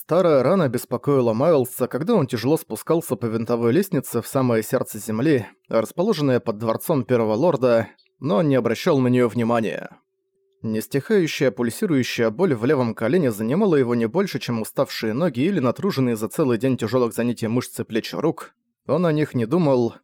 Старая рана беспокоила Майлса, когда он тяжело спускался по винтовой лестнице в самое сердце земли, расположенное под дворцом Первого Лорда, но он не обращал на нее внимания. Нестихающая пульсирующая боль в левом колене занимала его не больше, чем уставшие ноги или натруженные за целый день тяжелых занятий мышцы плеч и рук. Он о них не думал.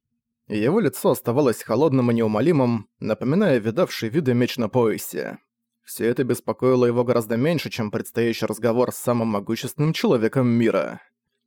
Его лицо оставалось холодным и неумолимым, напоминая видавший виды меч на поясе. Все это беспокоило его гораздо меньше, чем предстоящий разговор с самым могущественным человеком мира.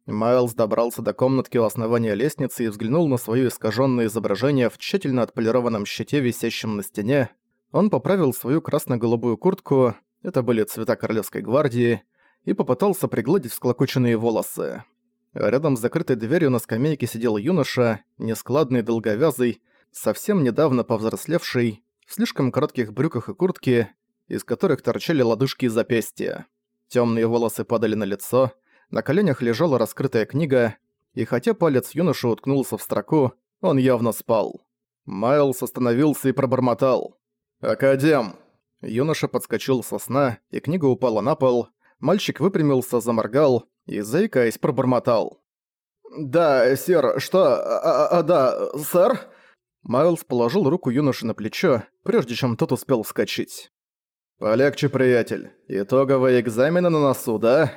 Майлз добрался до комнатки у основания лестницы и взглянул на своё искажённое изображение в тщательно отполированном щите, висящем на стене. Он поправил свою красно-голубую куртку, это были цвета Королевской гвардии, и попытался пригладить всклокоченные волосы. Рядом с закрытой дверью на скамейке сидел юноша, нескладный, долговязый, совсем недавно повзрослевший, в слишком коротких брюках и куртке, из которых торчали лодыжки и запястья. Темные волосы падали на лицо, на коленях лежала раскрытая книга, и хотя палец юноши уткнулся в строку, он явно спал. Майлз остановился и пробормотал. «Академ!» Юноша подскочил со сна, и книга упала на пол. Мальчик выпрямился, заморгал и, заикаясь, пробормотал. «Да, сэр, что? А, а, а да, сэр?» Майлз положил руку юноши на плечо, прежде чем тот успел вскочить. «Полегче, приятель. Итоговые экзамены на носу, да?»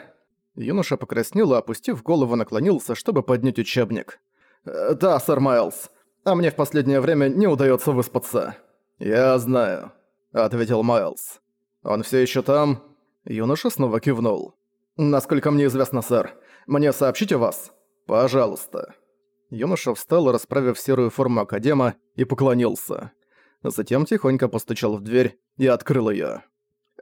Юноша покраснел и, опустив голову, наклонился, чтобы поднять учебник. «Э, «Да, сэр Майлз. А мне в последнее время не удается выспаться». «Я знаю», — ответил Майлз. «Он все еще там?» Юноша снова кивнул. «Насколько мне известно, сэр. Мне сообщите вас?» «Пожалуйста». Юноша встал, расправив серую форму Академа, и поклонился. Затем тихонько постучал в дверь и открыл её.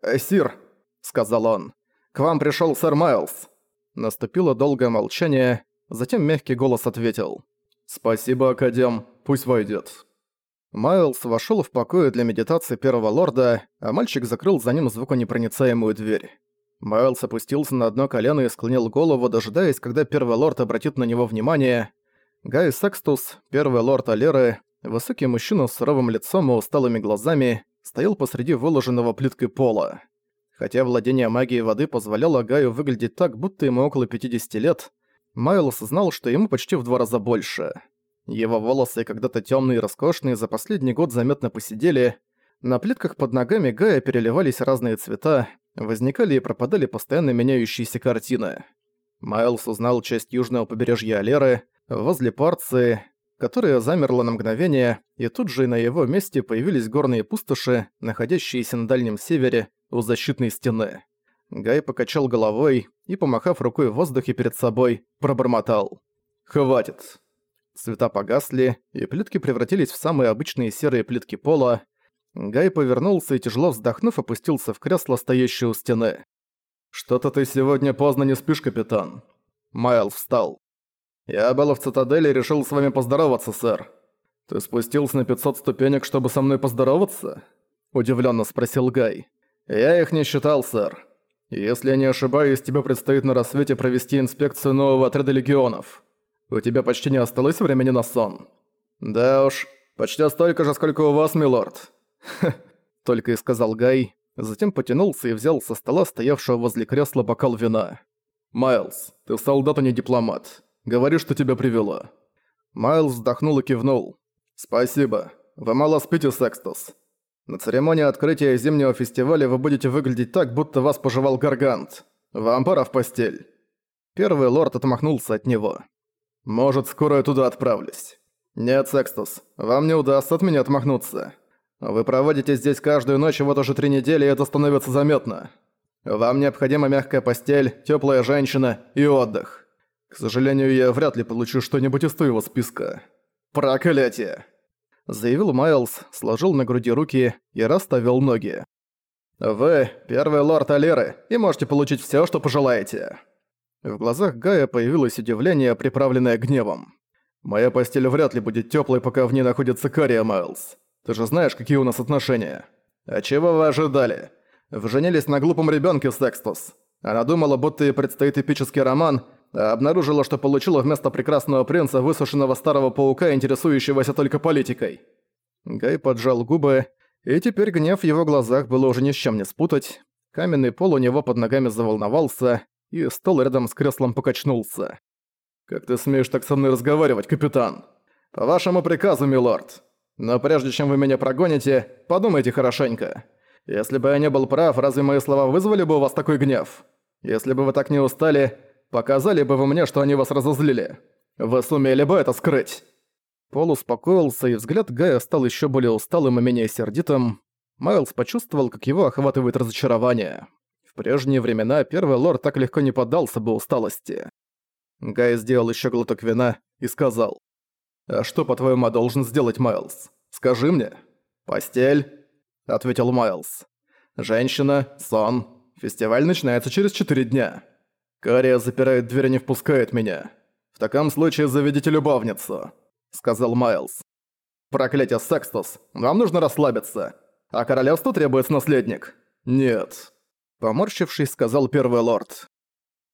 «Э, «Сир», — сказал он, — «к вам пришёл сэр Майлз». Наступило долгое молчание, затем мягкий голос ответил. «Спасибо, Академ, пусть войдет». Майлз вошёл в покои для медитации первого лорда, а мальчик закрыл за ним звуконепроницаемую дверь. Майлз опустился на одно колено и склонил голову, дожидаясь, когда первый лорд обратит на него внимание. Гай Секстус, первый лорд Алеры, высокий мужчина с суровым лицом и усталыми глазами, стоял посреди выложенного плиткой пола. Хотя владение магией воды позволяло Гаю выглядеть так, будто ему около 50 лет, Майлз знал, что ему почти в два раза больше. Его волосы, когда-то тёмные и роскошные, за последний год заметно посидели. На плитках под ногами Гая переливались разные цвета, возникали и пропадали постоянно меняющиеся картины. Майлз узнал часть южного побережья Алеры, возле Парции, которая замерла на мгновение, и тут же на его месте появились горные пустоши, находящиеся на дальнем севере, у защитной стены. Гай покачал головой и, помахав рукой в воздухе перед собой, пробормотал. «Хватит». Цвета погасли, и плитки превратились в самые обычные серые плитки пола. Гай повернулся и, тяжело вздохнув, опустился в кресло, стоящее у стены. «Что-то ты сегодня поздно не спишь, капитан». Майл встал. «Я был в цитадели и решил с вами поздороваться, сэр. Ты спустился на 500 ступенек, чтобы со мной поздороваться?» Удивленно спросил Гай. «Я их не считал, сэр. Если я не ошибаюсь, тебе предстоит на рассвете провести инспекцию нового отряда легионов. У тебя почти не осталось времени на сон». «Да уж, почти столько же, сколько у вас, милорд». «Хе», — только и сказал Гай, затем потянулся и взял со стола стоявшего возле кресла бокал вина. «Майлз, ты солдат, а не дипломат. Говори, что тебя привело». Майлз вздохнул и кивнул. «Спасибо. Вы мало спите, Секстус. На церемонии открытия зимнего фестиваля вы будете выглядеть так, будто вас пожевал Гаргант. Вам пора в постель». Первый лорд отмахнулся от него. «Может, скоро я туда отправлюсь». «Нет, Секстус, вам не удастся от меня отмахнуться. Вы проводите здесь каждую ночь вот уже три недели, и это становится заметно. Вам необходима мягкая постель, теплая женщина и отдых. К сожалению, я вряд ли получу что-нибудь из твоего списка. Проклятие!» Заявил Майлз, сложил на груди руки и расставил ноги. «Вы – первый лорд Алеры, и можете получить все, что пожелаете». В глазах Гая появилось удивление, приправленное гневом. «Моя постель вряд ли будет теплой, пока в ней находится Кария, Майлз. Ты же знаешь, какие у нас отношения. А чего вы ожидали? Вы женились на глупом ребенке, Секстус. Она думала, будто ей предстоит эпический роман – обнаружила, что получила вместо прекрасного принца высушенного старого паука, интересующегося только политикой. Гай поджал губы, и теперь гнев в его глазах было уже ни с чем не спутать. Каменный пол у него под ногами заволновался, и стол рядом с креслом покачнулся. «Как ты смеешь так со мной разговаривать, капитан?» «По вашему приказу, милорд. Но прежде чем вы меня прогоните, подумайте хорошенько. Если бы я не был прав, разве мои слова вызвали бы у вас такой гнев? Если бы вы так не устали, показали бы вы мне, что они вас разозлили. Вы сумели бы это скрыть?» Пол успокоился, и взгляд Гая стал еще более усталым и менее сердитым. Майлз почувствовал, как его охватывает разочарование. В прежние времена первый лорд так легко не поддался бы усталости. Гай сделал еще глоток вина и сказал. «А что, по-твоему, должен сделать Майлз? Скажи мне». «Постель», — ответил Майлз. «Женщина, сон. Фестиваль начинается через четыре дня. Кария запирает дверь и не впускает меня. В таком случае заведите любовницу», — сказал Майлз. «Проклятие, Секстус, вам нужно расслабиться. А королевству требуется наследник». «Нет», — поморщившись, сказал первый лорд.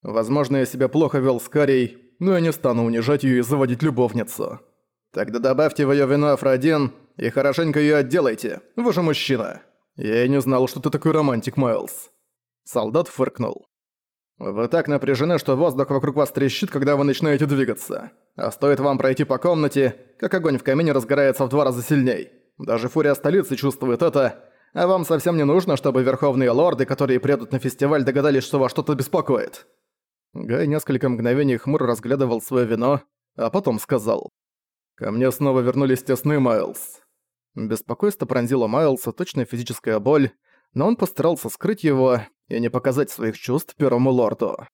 Возможно, я себя плохо вел с Карей, но я не стану унижать ее и заводить любовницу. Тогда добавьте в её вино Афродин и хорошенько ее отделайте. Вы же мужчина. Я и не знал, что ты такой романтик, Майлз. Солдат фыркнул. Вы так напряжены, что воздух вокруг вас трещит, когда вы начинаете двигаться. А стоит вам пройти по комнате, как огонь в камине разгорается в два раза сильней. Даже фурия столицы чувствует это, а вам совсем не нужно, чтобы верховные лорды, которые приедут на фестиваль, догадались, что вас что-то беспокоит. Гай несколько мгновений хмуро разглядывал свое вино, а потом сказал. «Ко мне снова вернулись тесны, Майлз». Беспокойство пронзило Майлса, точная физическая боль, но он постарался скрыть его и не показать своих чувств первому лорду.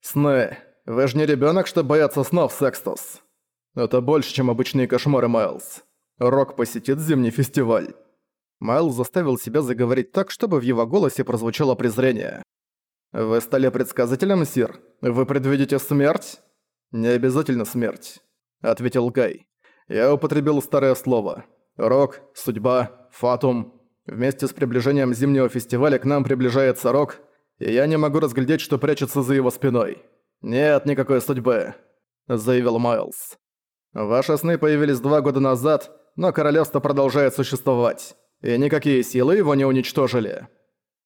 «Сны. Вы же не ребенок, чтобы бояться снов, Секстус. Это больше, чем обычные кошмары, Майлз. Рок посетит зимний фестиваль». Майлз заставил себя заговорить так, чтобы в его голосе прозвучало презрение. «Вы стали предсказателем, Сир? Вы предвидите смерть?» «Не обязательно смерть», — ответил Гай. «Я употребил старое слово. Рок, судьба, фатум. Вместе с приближением зимнего фестиваля к нам приближается Рок, и я не могу разглядеть, что прячется за его спиной. Нет никакой судьбы», — заявил Майлз. «Ваши сны появились два года назад, но королевство продолжает существовать, и никакие силы его не уничтожили».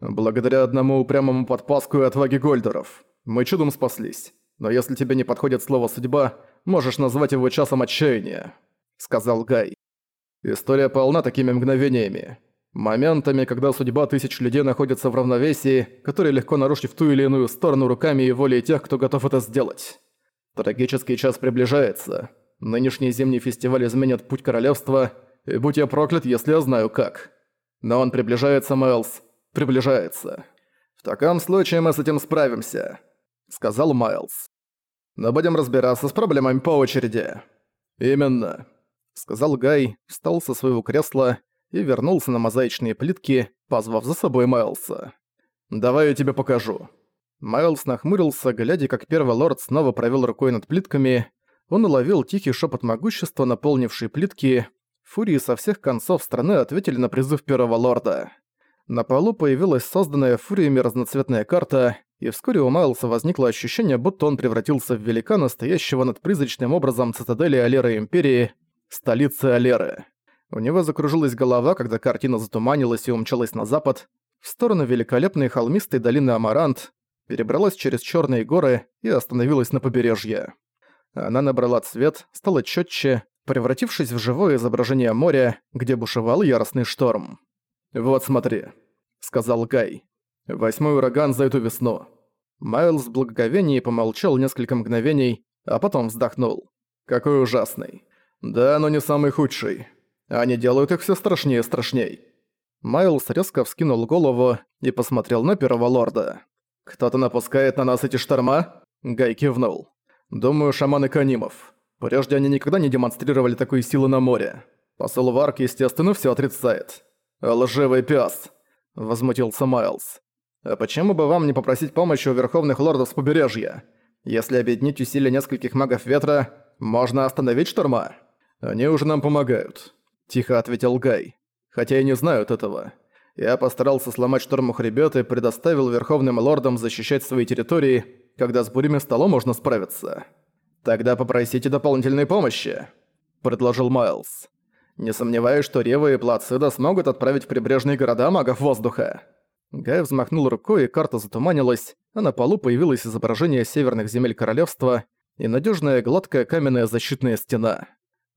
Благодаря одному упрямому подпаску и отваге Гольдеров. Мы чудом спаслись. Но если тебе не подходит слово «судьба», можешь назвать его часом отчаяния», — сказал Гай. История полна такими мгновениями. Моментами, когда судьба тысяч людей находится в равновесии, которые легко нарушить в ту или иную сторону руками и волей тех, кто готов это сделать. Трагический час приближается. Нынешний зимний фестиваль изменит путь королевства, и будь я проклят, если я знаю как. Но он приближается, Мэлс, приближается. В таком случае мы с этим справимся», — сказал Майлз. «Но будем разбираться с проблемами по очереди». «Именно», — сказал Гай, встал со своего кресла и вернулся на мозаичные плитки, позвав за собой Майлса. «Давай я тебе покажу». Майлз нахмурился, глядя, как первый лорд снова провел рукой над плитками. Он уловил тихий шепот могущества, наполнивший плитки. Фурии со всех концов страны ответили на призыв первого лорда. На полу появилась созданная фуриями разноцветная карта, и вскоре у Майлса возникло ощущение, будто он превратился в великана, стоящего над призрачным образом цитадели Алеры Империи, столицы Алеры. У него закружилась голова, когда картина затуманилась и умчалась на запад, в сторону великолепной холмистой долины Амарант, перебралась через черные горы и остановилась на побережье. Она набрала цвет, стала четче, превратившись в живое изображение моря, где бушевал яростный шторм. «Вот смотри», — сказал Гай. «Восьмой ураган за эту весну». Майлз в благоговении помолчал несколько мгновений, а потом вздохнул. «Какой ужасный. Да, но не самый худший. Они делают их все страшнее и страшней». Майлз резко вскинул голову и посмотрел на первого лорда. «Кто-то напускает на нас эти шторма?» Гай кивнул. «Думаю, шаманы Канимов. Прежде они никогда не демонстрировали такой силы на море. Посол Варк, естественно, все отрицает. «Лживый пес, возмутился Майлз. «А почему бы вам не попросить помощи у верховных лордов с побережья? Если объединить усилия нескольких магов ветра, можно остановить шторма?» «Они уже нам помогают», — тихо ответил Гай. «Хотя и не знают этого. Я постарался сломать шторм хребет и предоставил верховным лордам защищать свои территории, когда с бурями столо можно справиться. Тогда попросите дополнительной помощи», — предложил Майлз. Не сомневаюсь, что Рева и Плацида смогут отправить в прибрежные города магов воздуха. Гай взмахнул рукой, и карта затуманилась, а на полу появилось изображение северных земель королевства и надежная гладкая каменная защитная стена.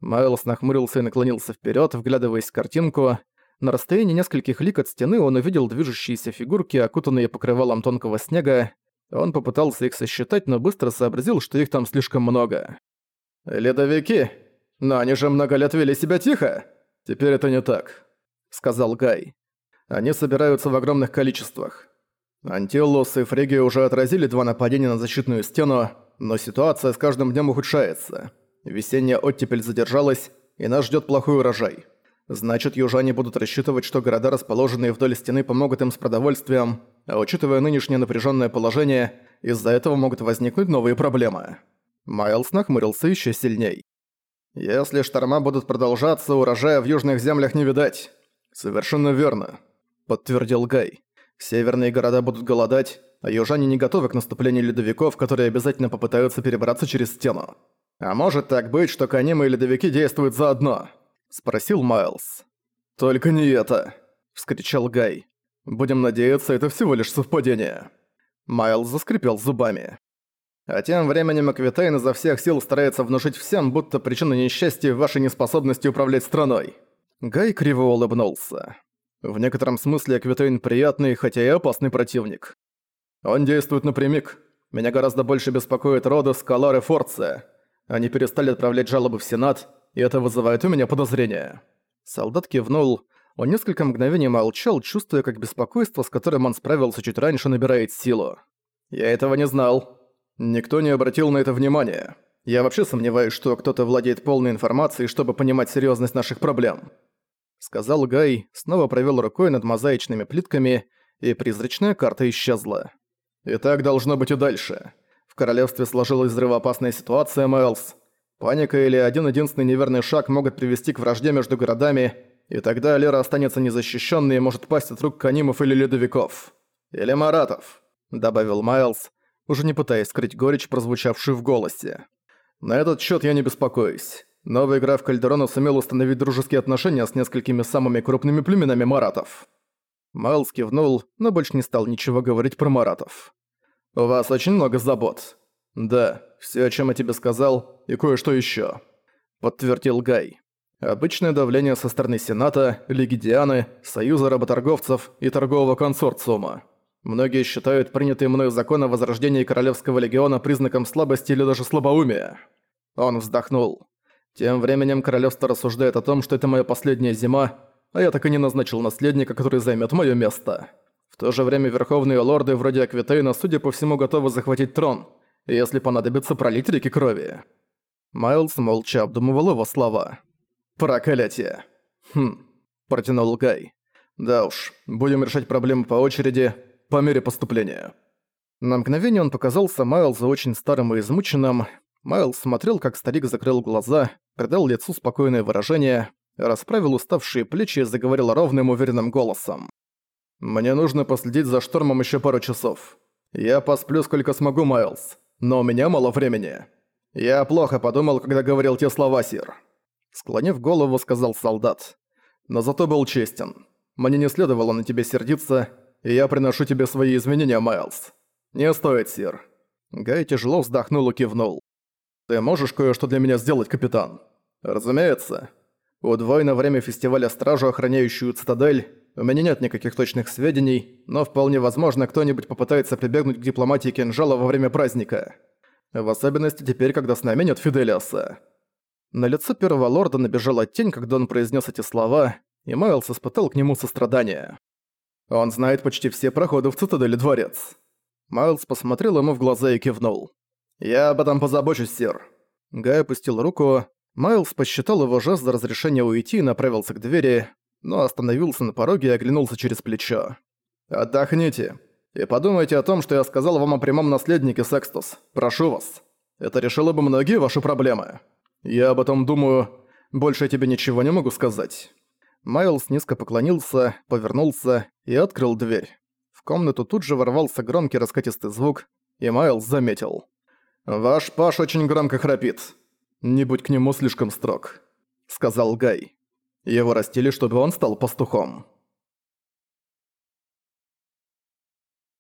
Майлз нахмурился и наклонился вперед, вглядываясь в картинку. На расстоянии нескольких лик от стены он увидел движущиеся фигурки, окутанные покрывалом тонкого снега. Он попытался их сосчитать, но быстро сообразил, что их там слишком много. «Ледовики! Но они же много лет вели себя тихо!» «Теперь это не так», — сказал Гай. «Они собираются в огромных количествах. Антиллус и Фригия уже отразили два нападения на защитную стену, но ситуация с каждым днем ухудшается. Весенняя оттепель задержалась, и нас ждет плохой урожай. Значит, южане будут рассчитывать, что города, расположенные вдоль стены, помогут им с продовольствием, а учитывая нынешнее напряженное положение, из-за этого могут возникнуть новые проблемы. Майлз нахмурился еще сильней. Если шторма будут продолжаться, урожая в южных землях не видать. Совершенно верно, подтвердил Гай. Северные города будут голодать, а южане не готовы к наступлению ледовиков, которые обязательно попытаются перебраться через стену. А может так быть, что Канимы и ледовики действуют заодно? спросил Майлз. Только не это, вскричал Гай. Будем надеяться, это всего лишь совпадение. Майлз заскрипел зубами. А тем временем Аквитейн изо всех сил старается внушить всем, будто причина несчастья в вашей неспособности управлять страной. Гай криво улыбнулся. В некотором смысле Аквитейн приятный, хотя и опасный противник. Он действует напрямик. Меня гораздо больше беспокоит Родос, Калар и Форция. Они перестали отправлять жалобы в Сенат, и это вызывает у меня подозрения. Солдат кивнул. Он несколько мгновений молчал, чувствуя, как беспокойство, с которым он справился чуть раньше, набирает силу. «Я этого не знал», Никто не обратил на это внимания. Я вообще сомневаюсь, что кто-то владеет полной информацией, чтобы понимать серьезность наших проблем. Сказал Гай, снова провел рукой над мозаичными плитками, и призрачная карта исчезла. И так должно быть и дальше. В королевстве сложилась взрывоопасная ситуация, Майлз. Паника или один-единственный неверный шаг могут привести к вражде между городами, и тогда Лера останется незащищенной и может пасть от рук канимов или ледовиков. Или маратов, добавил Майлз, уже не пытаясь скрыть горечь, прозвучавшую в голосе. «На этот счет я не беспокоюсь. Новый граф Кальдерона сумел установить дружеские отношения с несколькими самыми крупными племенами маратов». Майлз кивнул, но больше не стал ничего говорить про маратов. «У вас очень много забот». «Да, все, о чем я тебе сказал, и кое-что еще, подтвердил Гай. «Обычное давление со стороны Сената, Лиги Дианы, Союза работорговцев и торгового консорциума. Многие считают принятый мною закон о возрождении Королевского Легиона признаком слабости или даже слабоумия. Он вздохнул. Тем временем Королевство рассуждает о том, что это моя последняя зима, а я так и не назначил наследника, который займет мое место. В то же время верховные лорды вроде Аквитейна, судя по всему, готовы захватить трон, если понадобится пролить реки крови. Майлз молча обдумывал его слова. «Проклятие!» «Хм», – протянул Гай. «Да уж, будем решать проблемы по очереди, по мере поступления. На мгновение он показался Майлзу очень старым и измученным. Майлз смотрел, как старик закрыл глаза, придал лицу спокойное выражение, расправил уставшие плечи и заговорил ровным уверенным голосом. «Мне нужно последить за штормом еще пару часов. Я посплю сколько смогу, Майлз, но у меня мало времени. Я плохо подумал, когда говорил те слова, Сир». Склонив голову, сказал солдат. «Но зато был честен. Мне не следовало на тебя сердиться, и я приношу тебе свои извинения, Майлз. Не стоит, сир». Гай тяжело вздохнул и кивнул. «Ты можешь кое-что для меня сделать, капитан?» «Разумеется. Удвой на время фестиваля стражу, охраняющую цитадель, у меня нет никаких точных сведений, но вполне возможно, кто-нибудь попытается прибегнуть к дипломатии кинжала во время праздника. В особенности теперь, когда с нами нет Фиделиаса». На лицо первого лорда набежала тень, когда он произнес эти слова, и Майлз испытал к нему сострадание. Он знает почти все проходы в цитадели дворец. Майлз посмотрел ему в глаза и кивнул. «Я об этом позабочусь, сир». Гай опустил руку. Майлз посчитал его жест за разрешение уйти и направился к двери, но остановился на пороге и оглянулся через плечо. «Отдохните. И подумайте о том, что я сказал вам о прямом наследнике, Секстус. Прошу вас. Это решило бы многие ваши проблемы. Я об этом думаю. Больше я тебе ничего не могу сказать». Майлз низко поклонился, повернулся и открыл дверь. В комнату тут же ворвался громкий раскатистый звук, и Майлз заметил. «Ваш Паш очень громко храпит. Не будь к нему слишком строг», — сказал Гай. Его растили, чтобы он стал пастухом.